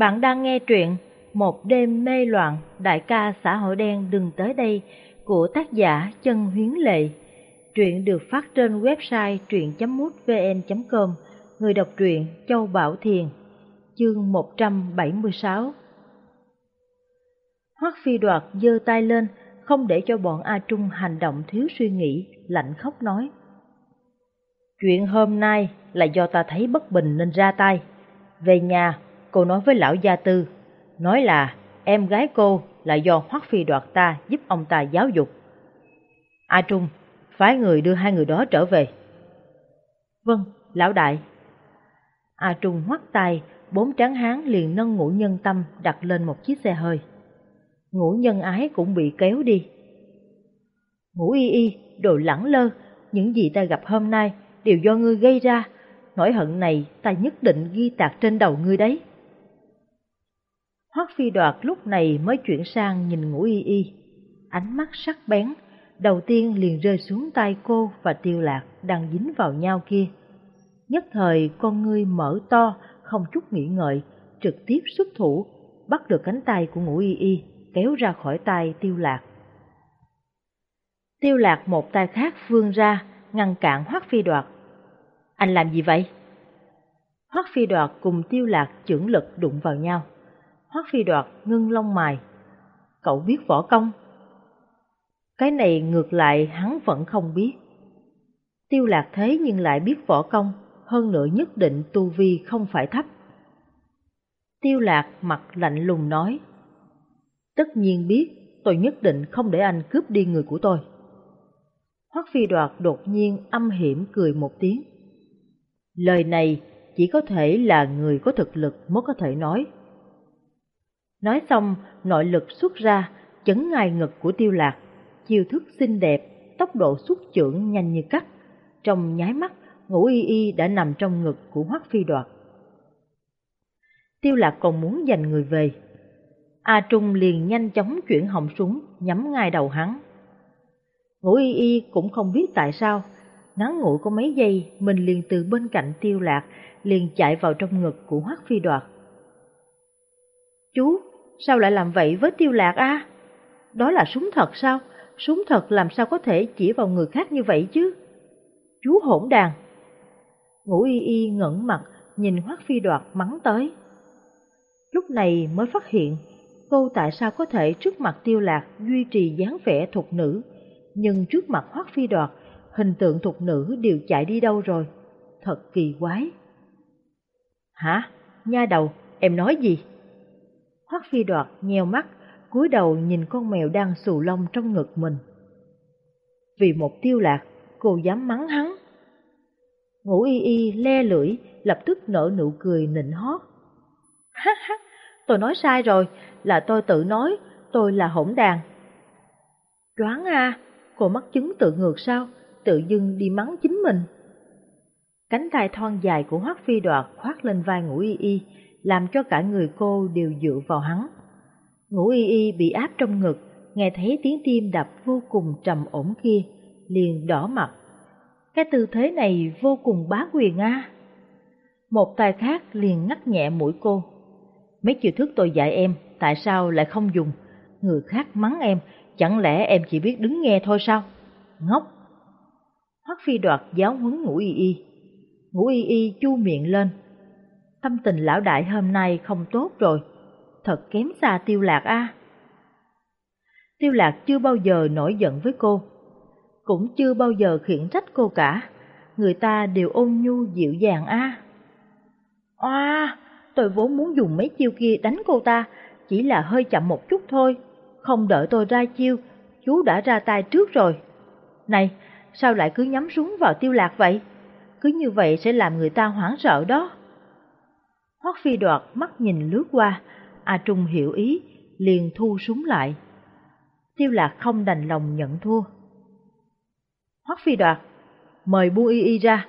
Bạn đang nghe truyện Một đêm mê loạn đại ca xã hội đen đừng tới đây của tác giả Chân Huyến Lệ. Truyện được phát trên website truyện.mútvn.com Người đọc truyện Châu Bảo Thiền Chương 176 Hoắc Phi Đoạt giơ tay lên, không để cho bọn A Trung hành động thiếu suy nghĩ, lạnh khóc nói. Chuyện hôm nay là do ta thấy bất bình nên ra tay. Về nhà, cô nói với lão gia tư, nói là em gái cô là do Hoắc Phi Đoạt ta giúp ông ta giáo dục. A Trung, phái người đưa hai người đó trở về. Vâng, lão đại. A Trung hoắt tay, bốn tráng hán liền nâng ngũ nhân tâm đặt lên một chiếc xe hơi. Ngũ nhân ái cũng bị kéo đi. Ngũ y y, đồ lẳng lơ, những gì ta gặp hôm nay đều do ngươi gây ra, nỗi hận này ta nhất định ghi tạc trên đầu ngươi đấy. Hoắc phi đoạt lúc này mới chuyển sang nhìn ngũ y y, ánh mắt sắc bén, đầu tiên liền rơi xuống tay cô và tiêu lạc đang dính vào nhau kia. Nhất thời con ngươi mở to, không chút nghĩ ngợi, trực tiếp xuất thủ, bắt được cánh tay của ngũ y y, kéo ra khỏi tay tiêu lạc. Tiêu lạc một tay khác vươn ra, ngăn cản Hoắc Phi Đoạt. Anh làm gì vậy? Hoắc Phi Đoạt cùng Tiêu Lạc chưởng lực đụng vào nhau. Hoắc Phi Đoạt ngưng lông mày. Cậu biết võ công? Cái này ngược lại hắn vẫn không biết. Tiêu Lạc thế nhưng lại biết võ công, hơn nữa nhất định tu vi không phải thấp. Tiêu Lạc mặt lạnh lùng nói. Tất nhiên biết, tôi nhất định không để anh cướp đi người của tôi. Hoắc Phi Đoạt đột nhiên âm hiểm cười một tiếng. Lời này chỉ có thể là người có thực lực mới có thể nói. Nói xong, nội lực xuất ra, chấn ngay ngực của tiêu lạc, chiêu thức xinh đẹp, tốc độ xuất trưởng nhanh như cắt. Trong nháy mắt, ngũ y y đã nằm trong ngực của Hoắc Phi Đoạt. Tiêu lạc còn muốn giành người về. A Trung liền nhanh chóng chuyển họng súng, nhắm ngay đầu hắn. Ngũ y y cũng không biết tại sao, ngắn ngủi có mấy giây mình liền từ bên cạnh tiêu lạc, liền chạy vào trong ngực của Hoắc Phi Đoạt. Chú, sao lại làm vậy với tiêu lạc a? Đó là súng thật sao? Súng thật làm sao có thể chỉ vào người khác như vậy chứ? Chú hỗn đàn. Ngũ y y ngẩn mặt, nhìn Hoắc Phi Đoạt mắng tới. Lúc này mới phát hiện, cô tại sao có thể trước mặt tiêu lạc duy trì dáng vẻ thục nữ, nhưng trước mặt Hoắc Phi Đoạt, hình tượng thục nữ đều chạy đi đâu rồi? Thật kỳ quái. Hả? Nha đầu, em nói gì? Hoắc Phi Đoạt nheo mắt, cúi đầu nhìn con mèo đang xù lông trong ngực mình. Vì một tiêu lạc, cô dám mắng hắn. Ngũ y y le lưỡi, lập tức nở nụ cười nịnh hót. Ha ha, tôi nói sai rồi, là tôi tự nói, tôi là hỗn đàn. Choáng à, cô mắc chứng tự ngược sao, tự dưng đi mắng chính mình. Cánh tay thon dài của Hoắc Phi Đoạt khoác lên vai Ngũ Y Y, làm cho cả người cô đều dựa vào hắn. Ngũ Y Y bị áp trong ngực, nghe thấy tiếng tim đập vô cùng trầm ổn kia, liền đỏ mặt. Cái tư thế này vô cùng bá quyền a. Một tay khác liền ngắt nhẹ mũi cô. Mấy chiêu thức tôi dạy em, tại sao lại không dùng? Người khác mắng em, chẳng lẽ em chỉ biết đứng nghe thôi sao? Ngốc! Hoắc phi đoạt giáo huấn ngũ y y. Ngũ y y chu miệng lên. Tâm tình lão đại hôm nay không tốt rồi, thật kém xa tiêu lạc a. Tiêu lạc chưa bao giờ nổi giận với cô, cũng chưa bao giờ khiển trách cô cả, người ta đều ôn nhu dịu dàng a. Oa, tôi vốn muốn dùng mấy chiêu kia đánh cô ta, chỉ là hơi chậm một chút thôi, không đợi tôi ra chiêu, chú đã ra tay trước rồi. Này, sao lại cứ nhắm súng vào tiêu lạc vậy? Cứ như vậy sẽ làm người ta hoảng sợ đó. Hoắc phi đoạt mắt nhìn lướt qua, A Trung hiểu ý, liền thu súng lại. Tiêu lạc không đành lòng nhận thua. Hoắc phi đoạt, mời bu y y ra.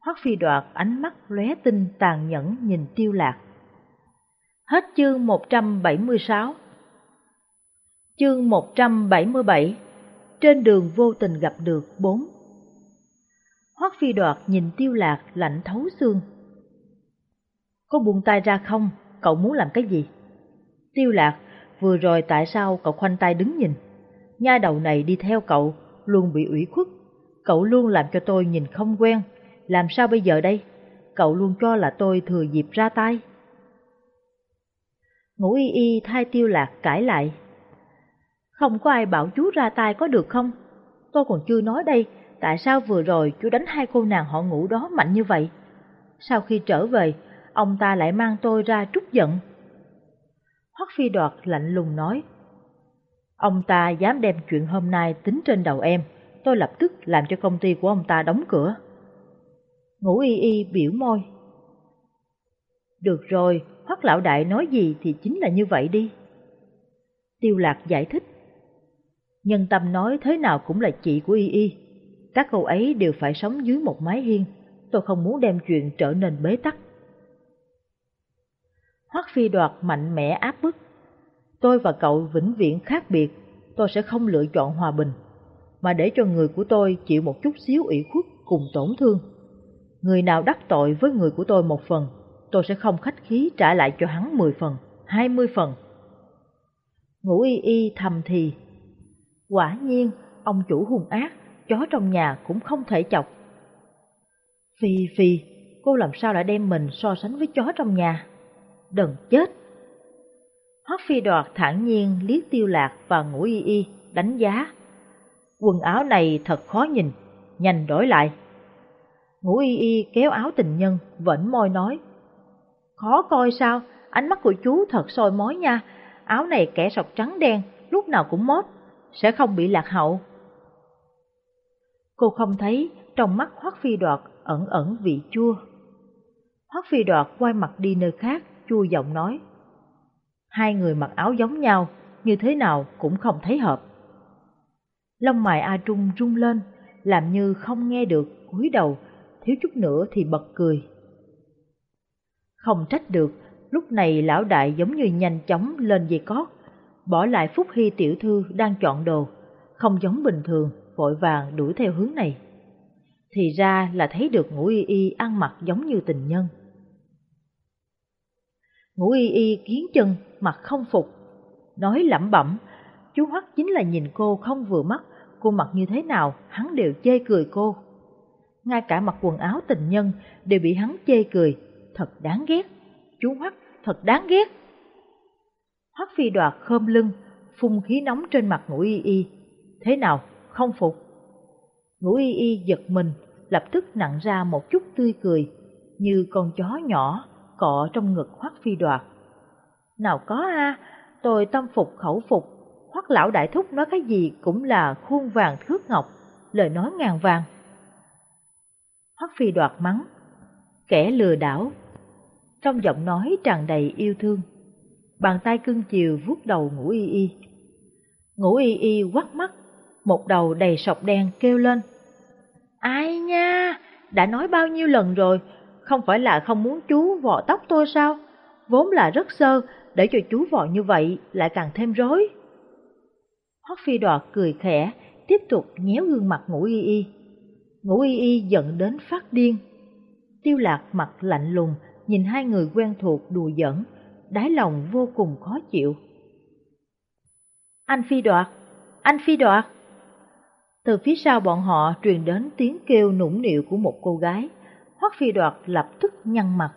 Hoắc phi đoạt ánh mắt lóe tinh tàn nhẫn nhìn tiêu lạc. Hết chương 176 Chương 177 Trên đường vô tình gặp được bốn Hoắc phi đoạt nhìn tiêu lạc lạnh thấu xương. Có buông tay ra không, cậu muốn làm cái gì? Tiêu lạc, vừa rồi tại sao cậu khoanh tay đứng nhìn? Nha đầu này đi theo cậu, luôn bị ủy khuất. Cậu luôn làm cho tôi nhìn không quen. Làm sao bây giờ đây? Cậu luôn cho là tôi thừa dịp ra tay. Ngũ y y thay tiêu lạc cãi lại. Không có ai bảo chú ra tay có được không? Tôi còn chưa nói đây, tại sao vừa rồi chú đánh hai cô nàng họ ngủ đó mạnh như vậy? Sau khi trở về, ông ta lại mang tôi ra trút giận. Hoắc Phi Đoạt lạnh lùng nói, Ông ta dám đem chuyện hôm nay tính trên đầu em, tôi lập tức làm cho công ty của ông ta đóng cửa. Ngũ y y biểu môi. Được rồi, Hoắc lão đại nói gì thì chính là như vậy đi. Tiêu lạc giải thích. Nhân tâm nói thế nào cũng là chị của y y. Các cô ấy đều phải sống dưới một mái hiên, tôi không muốn đem chuyện trở nên bế tắc. Hoắc phi đoạt mạnh mẽ áp bức. Tôi và cậu vĩnh viễn khác biệt, tôi sẽ không lựa chọn hòa bình, mà để cho người của tôi chịu một chút xíu ủy khuất cùng tổn thương. Người nào đắc tội với người của tôi một phần, tôi sẽ không khách khí trả lại cho hắn 10 phần, 20 phần. Ngũ y y thầm thì, quả nhiên ông chủ hung ác, chó trong nhà cũng không thể chọc. Phi Phi, cô làm sao lại đem mình so sánh với chó trong nhà? Đừng chết! Hoắc phi đoạt thản nhiên liếc tiêu lạc và ngũ y y, đánh giá. Quần áo này thật khó nhìn, nhanh đổi lại. Ngũ y y kéo áo tình nhân, vẫn môi nói. Khó coi sao, ánh mắt của chú thật soi mói nha, áo này kẻ sọc trắng đen, lúc nào cũng mốt, sẽ không bị lạc hậu. Cô không thấy trong mắt Hoắc Phi Đoạt ẩn ẩn vị chua. Hoắc Phi Đoạt quay mặt đi nơi khác, chua giọng nói. Hai người mặc áo giống nhau, như thế nào cũng không thấy hợp. Lông mày A Trung rung lên, làm như không nghe được, cúi đầu, thiếu chút nữa thì bật cười. Không trách được, lúc này lão đại giống như nhanh chóng lên dây cót, bỏ lại Phúc Hy tiểu thư đang chọn đồ, không giống bình thường, vội vàng đuổi theo hướng này. Thì ra là thấy được ngũ y y ăn mặc giống như tình nhân. Ngũ y y kiến chân, mặt không phục, nói lẩm bẩm, chú Hoắc chính là nhìn cô không vừa mắt, cô mặc như thế nào hắn đều chê cười cô. Ngay cả mặc quần áo tình nhân đều bị hắn chê cười, thật đáng ghét, chú Hoắc thật đáng ghét. Hoắc phi đoạt khom lưng, phun khí nóng trên mặt ngũ y y. Thế nào, không phục? Ngũ y y giật mình, lập tức nặng ra một chút tươi cười, như con chó nhỏ cọ trong ngực Hoắc phi đoạt. Nào có a, tôi tâm phục khẩu phục, Hoắc lão đại thúc nói cái gì cũng là khuôn vàng thước ngọc, lời nói ngàn vàng. Hoắc phi đoạt mắng, kẻ lừa đảo. Trong giọng nói tràn đầy yêu thương, bàn tay cưng chiều vuốt đầu ngũ y y. Ngũ y y quắt mắt, một đầu đầy sọc đen kêu lên. Ai nha, đã nói bao nhiêu lần rồi, không phải là không muốn chú vò tóc tôi sao? Vốn là rất sơ, để cho chú vò như vậy lại càng thêm rối. Hoắc phi Đọt cười khẽ, tiếp tục nhéo gương mặt ngũ y y. Ngũ y y giận đến phát điên. Tiêu lạc mặt lạnh lùng, nhìn hai người quen thuộc đùa giỡn, đáy lòng vô cùng khó chịu. Anh phi đoạt, anh phi đoạt. Từ phía sau bọn họ truyền đến tiếng kêu nũng nịu của một cô gái. Hoắc phi đoạt lập tức nhăn mặt.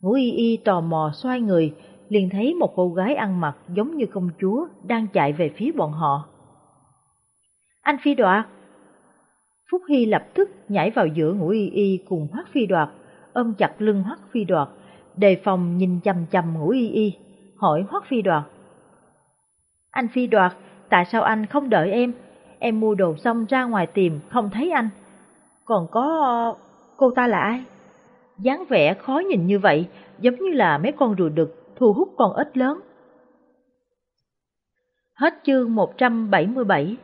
Ngũ y y tò mò xoay người, liền thấy một cô gái ăn mặc giống như công chúa đang chạy về phía bọn họ. Anh phi đoạt! Phúc Hy lập tức nhảy vào giữa ngũ y y cùng Hoắc phi đoạt, ôm chặt lưng Hoắc phi đoạt, đề phòng nhìn chằm chằm ngũ y y, hỏi Hoắc phi đoạt. Anh phi đoạt, tại sao anh không đợi em? Em mua đồ xong ra ngoài tìm, không thấy anh. Còn có cô ta là ai? dáng vẻ khó nhìn như vậy, giống như là mấy con rùa đực thu hút con ếch lớn. Hết chương 177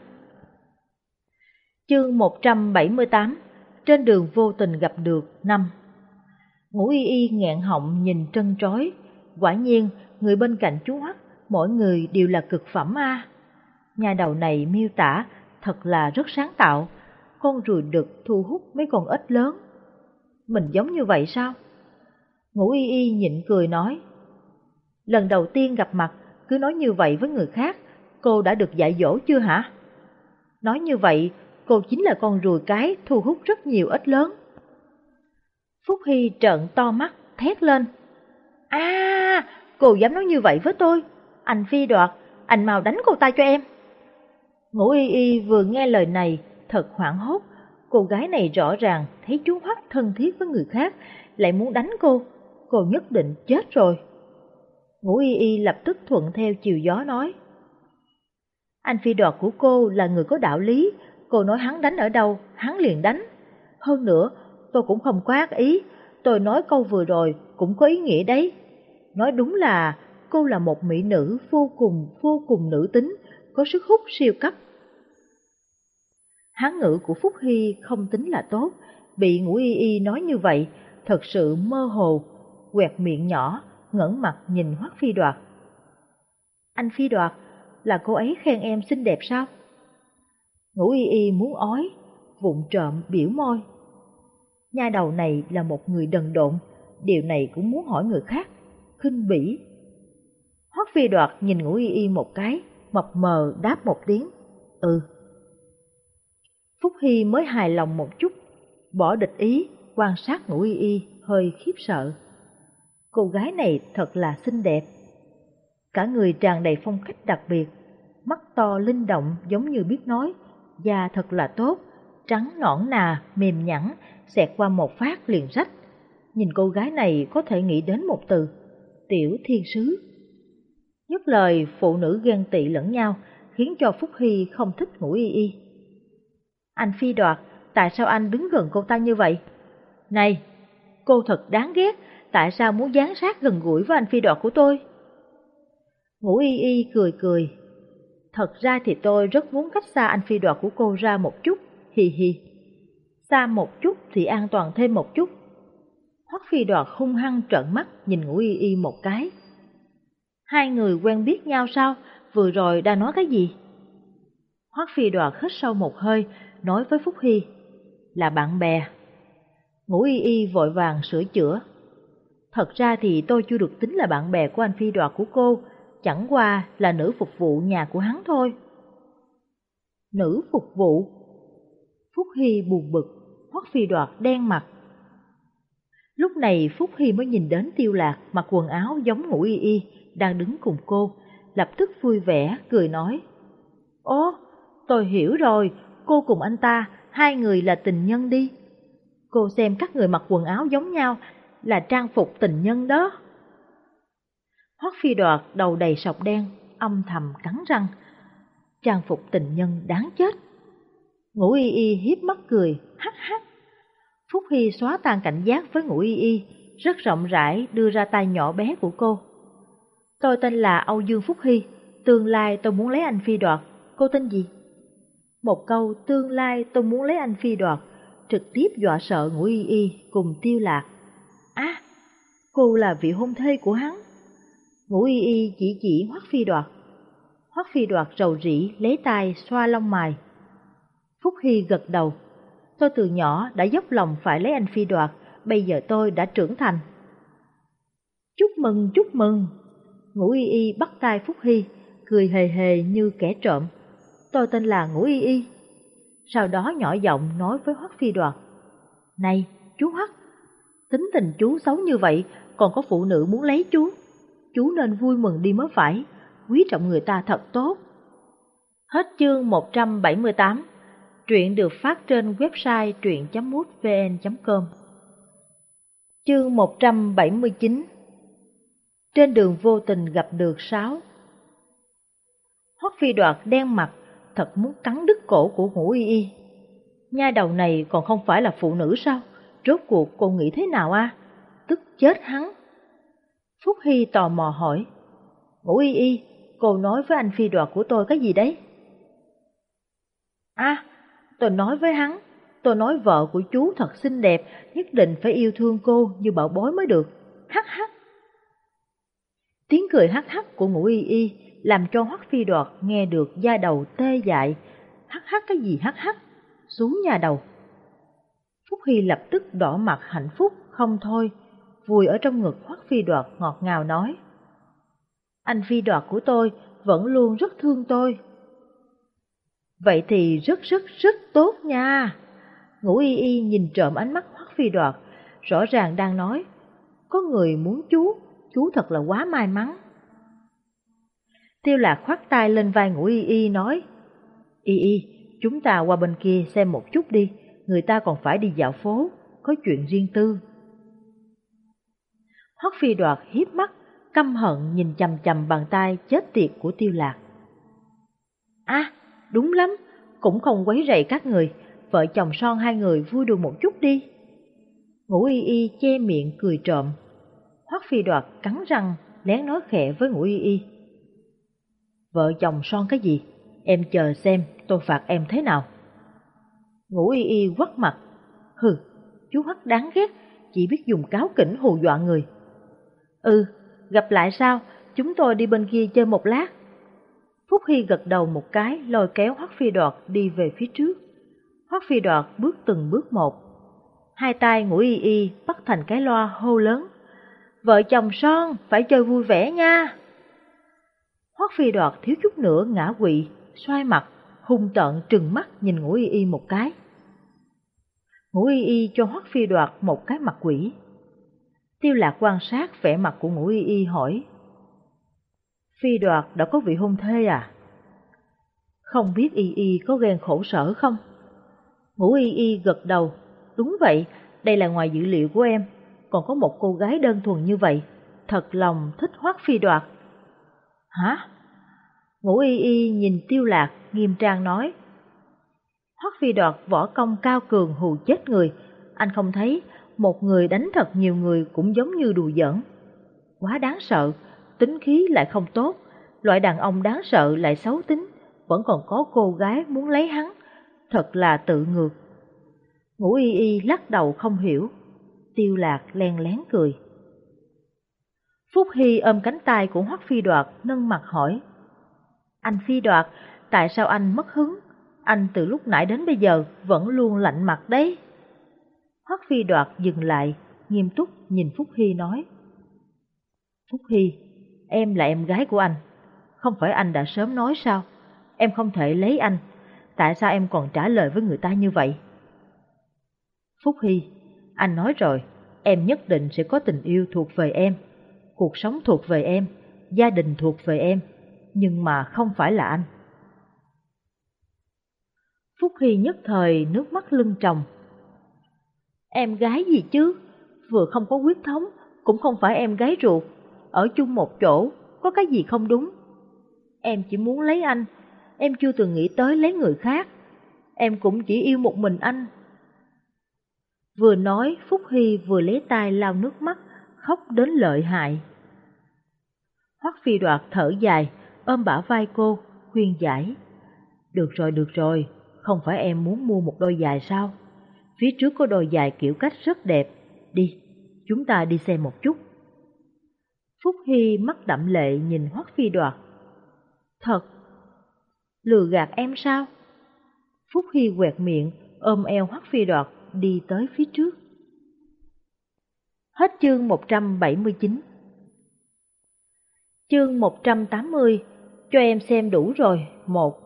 Chương 178 Trên đường vô tình gặp được năm Ngũ y y nghẹn họng nhìn trân trói Quả nhiên, người bên cạnh chú hắc, mỗi người đều là cực phẩm a. Nhà đầu này miêu tả thật là rất sáng tạo, con rùa đực thu hút mấy con ếch lớn. Mình giống như vậy sao? Ngũ y y nhịn cười nói, Lần đầu tiên gặp mặt, cứ nói như vậy với người khác, cô đã được dạy dỗ chưa hả? Nói như vậy, cô chính là con rùi cái thu hút rất nhiều ếch lớn. Phúc Hy trợn to mắt, thét lên. À, cô dám nói như vậy với tôi. Anh phi đoạt, anh mau đánh cô ta cho em. Ngũ y y vừa nghe lời này, thật hoảng hốt. Cô gái này rõ ràng thấy chú Hoắc thân thiết với người khác, lại muốn đánh cô. Cô nhất định chết rồi. Ngũ y y lập tức thuận theo chiều gió nói. Anh phi đọt của cô là người có đạo lý, cô nói hắn đánh ở đâu, hắn liền đánh. Hơn nữa, tôi cũng không có ác ý, tôi nói câu vừa rồi cũng có ý nghĩa đấy. Nói đúng là cô là một mỹ nữ vô cùng vô cùng nữ tính, có sức hút siêu cấp. Hán ngữ của Phúc Hy không tính là tốt, bị ngũ y y nói như vậy, thật sự mơ hồ, quẹt miệng nhỏ, ngẩng mặt nhìn Hoắc Phi Đoạt. Anh Phi Đoạt, là cô ấy khen em xinh đẹp sao? Ngũ y y muốn ói, vụng trộm biểu môi. Nha đầu này là một người đần độn, điều này cũng muốn hỏi người khác, khinh bỉ. Hoắc phi đoạt nhìn ngũ y y một cái, mập mờ đáp một tiếng, ừ. Phúc Hy mới hài lòng một chút, bỏ địch ý, quan sát ngũ y y, hơi khiếp sợ. Cô gái này thật là xinh đẹp. Cả người tràn đầy phong cách đặc biệt, mắt to linh động giống như biết nói, da thật là tốt, trắng nõn nà, mềm nhẵn, xẹt qua một phát liền rách. Nhìn cô gái này có thể nghĩ đến một từ, tiểu thiên sứ. Nhất lời phụ nữ ghen tị lẫn nhau, khiến cho Phúc Hy không thích ngủ y y. Anh phi đoạt, tại sao anh đứng gần cô ta như vậy? Này, cô thật đáng ghét, tại sao muốn dán sát gần gũi với anh phi đoạt của tôi? Ngũ y y cười cười. Thật ra thì tôi rất muốn cách xa anh phi đoạt của cô ra một chút, hì hì. Xa một chút thì an toàn thêm một chút. Hoắc phi đoạt hung hăng trợn mắt nhìn ngũ y y một cái. Hai người quen biết nhau sao? Vừa rồi đã nói cái gì? Hoắc phi đoạt hít sâu một hơi, nói với Phúc Hy. Là bạn bè. Ngũ y y vội vàng sửa chữa. Thật ra thì tôi chưa được tính là bạn bè của anh phi đoạt của cô, chẳng qua là nữ phục vụ nhà của hắn thôi. Nữ phục vụ? Phúc Hy buồn bực, Hoắc Phi Đoạt đen mặt. Lúc này Phúc Hy mới nhìn đến Tiêu Lạc mặc quần áo giống Ngũ y y, đang đứng cùng cô, lập tức vui vẻ, cười nói. Ồ, tôi hiểu rồi, cô cùng anh ta, hai người là tình nhân đi. Cô xem các người mặc quần áo giống nhau là trang phục tình nhân đó. Hoắc phi đoạt đầu đầy sọc đen, âm thầm cắn răng. Trang phục tình nhân đáng chết. Ngũ y y hiếp mắt cười, hắc hắc. Phúc Hy xóa tan cảnh giác với ngũ y y, rất rộng rãi đưa ra tay nhỏ bé của cô. Tôi tên là Âu Dương Phúc Hy, tương lai tôi muốn lấy anh phi đoạt, cô tên gì? Một câu tương lai tôi muốn lấy anh phi đoạt, trực tiếp dọa sợ ngũ y y cùng tiêu lạc. À, cô là vị hôn thê của hắn. Ngũ y y chỉ chỉ hoắc phi đoạt. Hoắc phi đoạt rầu rĩ lấy tay xoa lông mày. Phúc Hy gật đầu. Tôi từ nhỏ đã dốc lòng phải lấy anh phi đoạt, bây giờ tôi đã trưởng thành. Chúc mừng, chúc mừng. Ngũ y y bắt tay Phúc Hy, cười hề hề như kẻ trộm. Tôi tên là Ngũ y y. Sau đó nhỏ giọng nói với Hoắc phi đoạt. Này, chú Hoắc, tính tình chú xấu như vậy, còn có phụ nữ muốn lấy chú chú nên vui mừng đi mới phải, quý trọng người ta thật tốt. Hết chương 178, truyện được phát trên website truyện.mútvn.com Chương 179 Trên đường vô tình gặp được Sáu Hoắc phi đoạt đen mặt, thật muốn cắn đứt cổ của ngũ y y. Nha đầu này còn không phải là phụ nữ sao? Rốt cuộc cô nghĩ thế nào a? Tức chết hắn. Phúc Hy tò mò hỏi, Ngũ y y, cô nói với anh phi đoạt của tôi cái gì đấy? À, tôi nói với hắn, tôi nói vợ của chú thật xinh đẹp, nhất định phải yêu thương cô như bảo bối mới được. Hắc hắc. Tiếng cười hắc hắc của ngũ y y làm cho hoắc phi đoạt nghe được da đầu tê dại. Hắc hắc cái gì hắc hắc? Xuống nhà đầu. Phúc Hy lập tức đỏ mặt hạnh phúc không thôi vùi ở trong ngực Hoắc Phi Đoạt ngọt ngào nói. Anh phi đoạt của tôi vẫn luôn rất thương tôi. Vậy thì rất rất rất tốt nha. Ngũ y y nhìn trộm ánh mắt hoắc phi đoạt, rõ ràng đang nói, có người muốn chú, chú thật là quá may mắn. Tiêu lạc khoát tay lên vai ngũ y y nói, Y y, chúng ta qua bên kia xem một chút đi, người ta còn phải đi dạo phố, có chuyện riêng tư. Hoắc phi đoạt hiếp mắt, căm hận nhìn chầm chầm bàn tay chết tiệt của tiêu lạc. À, đúng lắm, cũng không quấy rầy các người, vợ chồng son hai người vui đùa một chút đi. Ngũ y y che miệng cười trộm. Hoắc phi đoạt cắn răng, lén nói khẽ với ngũ y y. Vợ chồng son cái gì? Em chờ xem tôi phạt em thế nào. Ngũ y y quắt mặt. Hừ, chú hắc đáng ghét, chỉ biết dùng cáo kỉnh hù dọa người. Ừ, gặp lại sao, chúng tôi đi bên kia chơi một lát. Phúc Hy gật đầu một cái, lôi kéo Hoắc Phi Đoạt đi về phía trước. Hoắc Phi Đoạt bước từng bước một. Hai tay ngủ y y bắt thành cái loa hô lớn. Vợ chồng son, phải chơi vui vẻ nha. Hoắc Phi Đoạt thiếu chút nữa ngã quỵ, xoay mặt, hung tợn trừng mắt nhìn ngũ y y một cái. Ngũ y y cho Hoắc Phi Đoạt một cái mặt quỷ. Tiêu lạc quan sát vẻ mặt của ngũ y y hỏi. Phi đoạt đã có vị hôn thê à? Không biết y y có ghen khổ sở không? Ngũ y y gật đầu. Đúng vậy, đây là ngoài dữ liệu của em. Còn có một cô gái đơn thuần như vậy. Thật lòng thích Hoắc phi đoạt. Hả? Ngũ y y nhìn tiêu lạc, nghiêm trang nói. Hoắc phi đoạt võ công cao cường hù chết người. Anh không thấy một người đánh thật nhiều người cũng giống như đùa giỡn. Quá đáng sợ, tính khí lại không tốt, loại đàn ông đáng sợ lại xấu tính, vẫn còn có cô gái muốn lấy hắn, thật là tự ngược. Ngũ y y lắc đầu không hiểu, tiêu lạc len lén cười. Phúc Hy ôm cánh tay của Hoắc Phi Đoạt nâng mặt hỏi. Anh Phi Đoạt, tại sao anh mất hứng? Anh từ lúc nãy đến bây giờ vẫn luôn lạnh mặt đấy. Hoắc Phi Đoạt dừng lại, nghiêm túc nhìn Phúc Hy nói. Phúc Hy, em là em gái của anh. Không phải anh đã sớm nói sao? Em không thể lấy anh. Tại sao em còn trả lời với người ta như vậy? Phúc Hy, anh nói rồi, em nhất định sẽ có tình yêu thuộc về em. Cuộc sống thuộc về em, gia đình thuộc về em, nhưng mà không phải là anh. Phúc Hy nhất thời nước mắt lưng tròng. Em gái gì chứ? Vừa không có quyết thống, cũng không phải em gái ruột, ở chung một chỗ, có cái gì không đúng. Em chỉ muốn lấy anh, em chưa từng nghĩ tới lấy người khác. Em cũng chỉ yêu một mình anh. Vừa nói, Phúc Hy vừa lấy tay lau nước mắt, khóc đến lợi hại. Hoắc phi đoạt thở dài, ôm bả vai cô, khuyên giải. Được rồi, được rồi, không phải em muốn mua một đôi giày sao? Phía trước có đôi giày kiểu cách rất đẹp, đi, chúng ta đi xem một chút. Phúc Hy mắt đậm lệ nhìn Hoắc Phi Đoạt. Thật, lừa gạt em sao? Phúc Hy quẹt miệng, ôm eo Hoắc Phi Đoạt đi tới phía trước. Hết chương 179 Chương 180 Cho em xem đủ rồi, một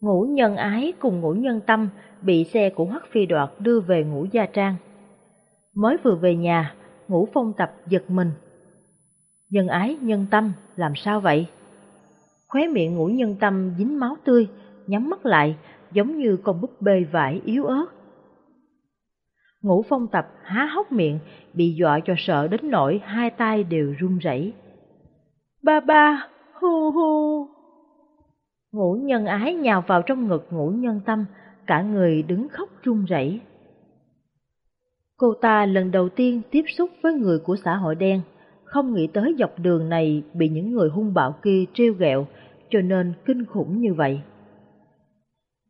Ngũ nhân ái cùng ngũ nhân tâm bị xe của Hoắc Phi Đoạt đưa về ngũ gia trang. Mới vừa về nhà, ngũ phong tập giật mình, nhân ái, nhân tâm, làm sao vậy? Khóe miệng ngũ nhân tâm dính máu tươi, nhắm mắt lại, giống như con búp bê vải yếu ớt. Ngũ phong tập há hốc miệng, bị dọa cho sợ đến nỗi hai tay đều run rẩy. Ba ba, hu hu. Ngũ nhân ái nhào vào trong ngực ngũ nhân tâm, cả người đứng khóc run rẩy. Cô ta lần đầu tiên tiếp xúc với người của xã hội đen, không nghĩ tới dọc đường này bị những người hung bạo kia trêu ghẹo, cho nên kinh khủng như vậy.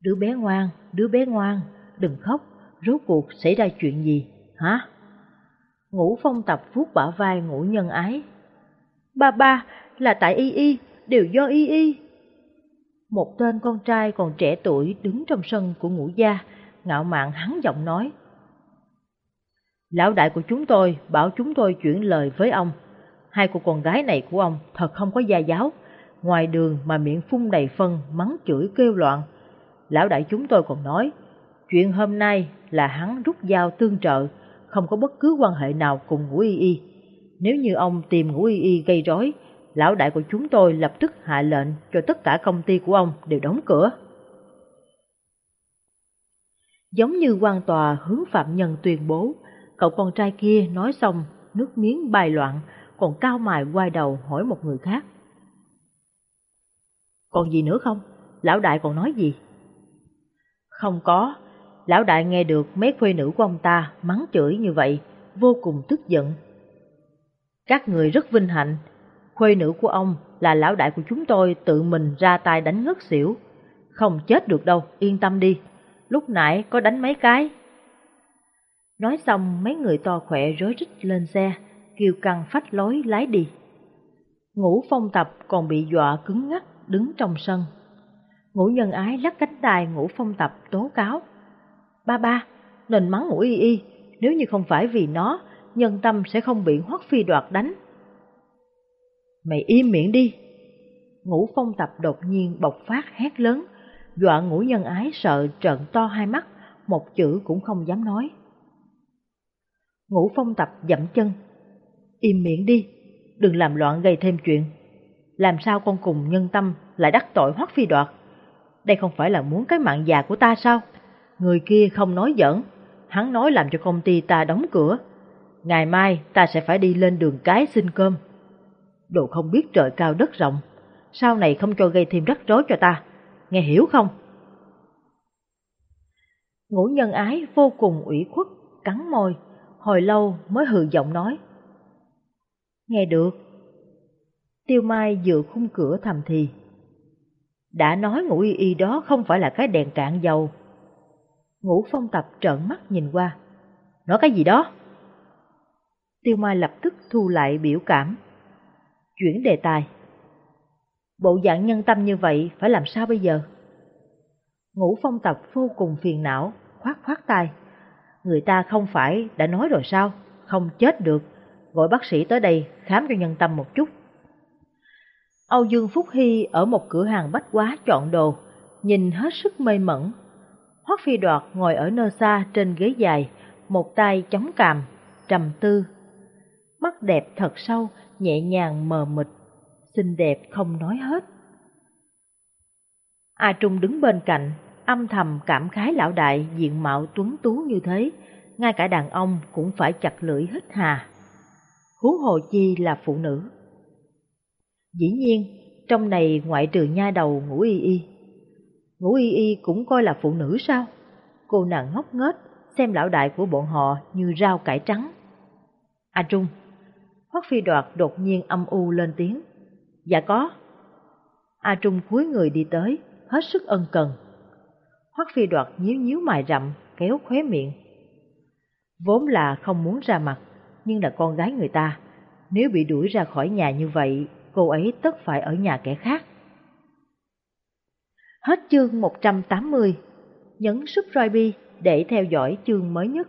Đứa bé ngoan, đứa bé ngoan, đừng khóc, rốt cuộc xảy ra chuyện gì, hả? Ngũ phong tập vuốt bả vai ngũ nhân ái. Ba ba, là tại y y, đều do y y. Một tên con trai còn trẻ tuổi đứng trong sân của ngũ gia, ngạo mạn hắn giọng nói. Lão đại của chúng tôi bảo chúng tôi chuyển lời với ông, hai cô con gái này của ông thật không có gia giáo, ngoài đường mà miệng phun đầy phân, mắng chửi kêu loạn. Lão đại chúng tôi còn nói, chuyện hôm nay là hắn rút dao tương trợ, không có bất cứ quan hệ nào cùng ngũ y y. Nếu như ông tìm ngũ y y gây rối, lão đại của chúng tôi lập tức hạ lệnh cho tất cả công ty của ông đều đóng cửa. Giống như quan tòa hướng phạm nhân tuyên bố, cậu con trai kia nói xong, nước miếng bài loạn, còn cao mài quay đầu hỏi một người khác. Còn gì nữa không? Lão đại còn nói gì? Không có, lão đại nghe được mấy khuê nữ của ông ta mắng chửi như vậy, vô cùng tức giận. Các người rất vinh hạnh, khuê nữ của ông là lão đại của chúng tôi tự mình ra tay đánh ngất xỉu. Không chết được đâu, yên tâm đi, lúc nãy có đánh mấy cái. Nói xong mấy người to khỏe rối rít lên xe, kêu căng phách lối lái đi. Ngũ phong tập còn bị dọa cứng ngắc đứng trong sân. Ngũ nhân ái lắc cánh đài ngũ phong tập tố cáo. Ba ba, nên mắng ngủ y y, nếu như không phải vì nó, nhân tâm sẽ không bị hoắc phi đoạt đánh. Mày im miệng đi! Ngũ phong tập đột nhiên bộc phát hét lớn, dọa ngũ nhân ái sợ trợn to hai mắt, một chữ cũng không dám nói. Ngũ phong tập dậm chân, im miệng đi, đừng làm loạn gây thêm chuyện. Làm sao con cùng nhân tâm lại đắc tội hoắc phi đoạt? Đây không phải là muốn cái mạng già của ta sao? Người kia không nói giỡn, hắn nói làm cho công ty ta đóng cửa. Ngày mai ta sẽ phải đi lên đường cái xin cơm. Đồ không biết trời cao đất rộng, sau này không cho gây thêm rắc rối cho ta, nghe hiểu không? Ngũ nhân ái vô cùng ủy khuất, cắn môi, hồi lâu mới hừ giọng nói. Nghe được. Tiêu Mai dựa khung cửa thầm thì. Đã nói ngũ y y đó không phải là cái đèn cạn dầu. Ngũ phong tập trợn mắt nhìn qua. Nói cái gì đó? Tiêu Mai lập tức thu lại biểu cảm. Chuyển đề tài. Bộ dạng nhân tâm như vậy phải làm sao bây giờ? Ngũ phong tập vô cùng phiền não, khoát khoát tay. Người ta không phải đã nói rồi sao? Không chết được, gọi bác sĩ tới đây khám cho nhân tâm một chút. Âu Dương Phúc Hy ở một cửa hàng bách quá chọn đồ, nhìn hết sức mê mẩn. Hoắc Phi Đoạt ngồi ở nơi xa trên ghế dài, một tay chống cằm, trầm tư. Mắt đẹp thật sâu, nhẹ nhàng mờ mịt, xinh đẹp không nói hết. A Trung đứng bên cạnh, âm thầm cảm khái lão đại diện mạo tuấn tú như thế, ngay cả đàn ông cũng phải chặt lưỡi hít hà. Hú hồ chi là phụ nữ. Dĩ nhiên, trong này ngoại trừ nha đầu ngủ y y. Ngũ y y cũng coi là phụ nữ sao? Cô nàng ngốc nghếch, xem lão đại của bọn họ như rau cải trắng. A Trung, Hoắc Phi Đoạt đột nhiên âm u lên tiếng. Dạ có. A Trung cúi người đi tới, hết sức ân cần. Hoắc Phi Đoạt nhíu nhíu mày rậm, kéo khóe miệng. Vốn là không muốn ra mặt, nhưng là con gái người ta. Nếu bị đuổi ra khỏi nhà như vậy, cô ấy tất phải ở nhà kẻ khác. Hết chương 180, nhấn subscribe để theo dõi chương mới nhất.